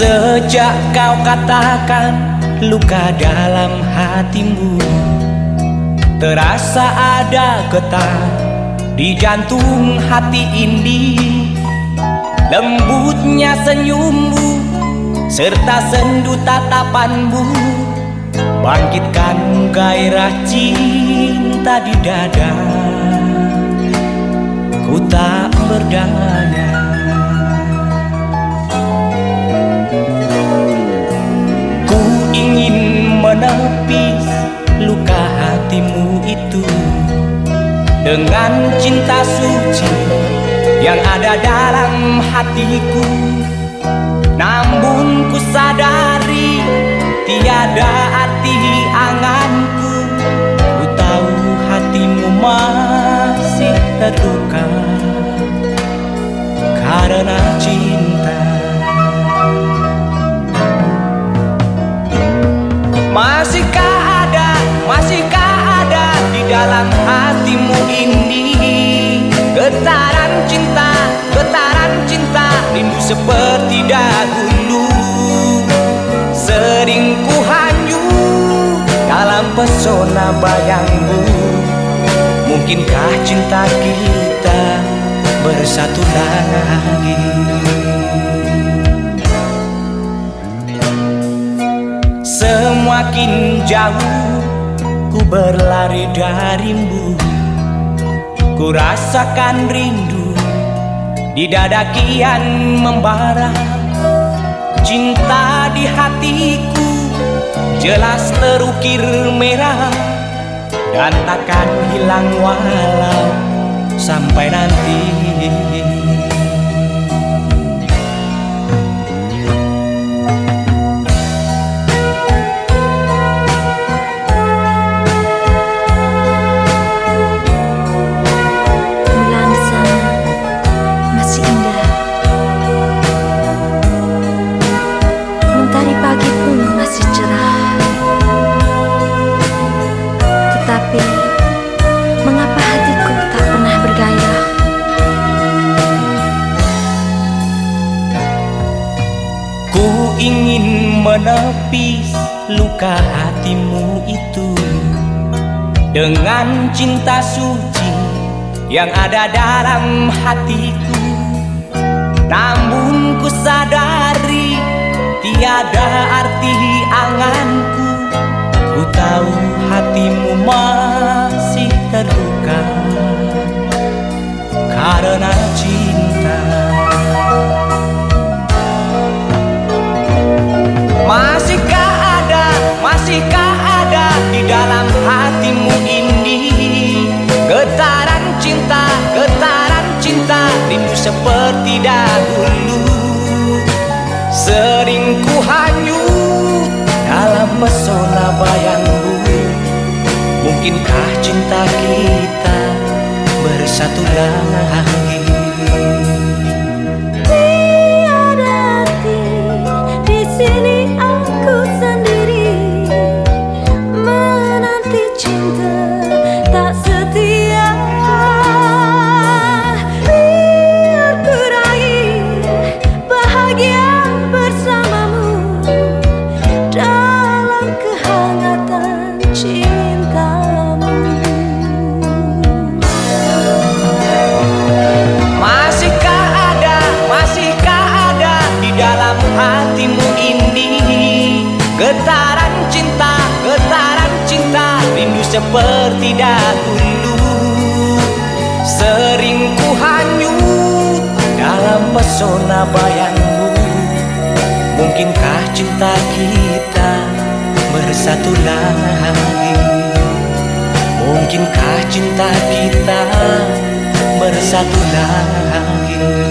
Sejak kau katakan luka dalam hatimu Terasa ada getar di jantung hati ini. Lembutnya senyummu serta sendu tatapanmu Bangkitkan gairah cinta di dada. Ku tak berdaya Dengan cinta suci yang ada dalam hatiku ini. Getaran cinta, getaran cinta rindu seperti dahulu. Sering ku hanyut dalam pesona bayangmu Mungkinkah cinta kita bersatu lagi? Semakin jauh ku berlari darimu Ku rasakan rindu di dada kian membara. Cinta di hatiku jelas terukir merah Dan takkan hilang walau sampai nanti Ku ingin menepis luka hatimu itu Dengan cinta suci yang ada dalam hatiku. Namun ku sadari tiada arti anganku seperti dahulu. Sering ku hanyut dalam pesona bayangmu Mungkinkah cinta kita bersatu lagi hatimu ini. Getaran cinta, getaran cinta Rindu seperti dahulu. Sering ku hanyut dalam pesona bayangmu. Mungkinkah cinta kita bersatu lagi? Mungkinkah cinta kita bersatu lagi?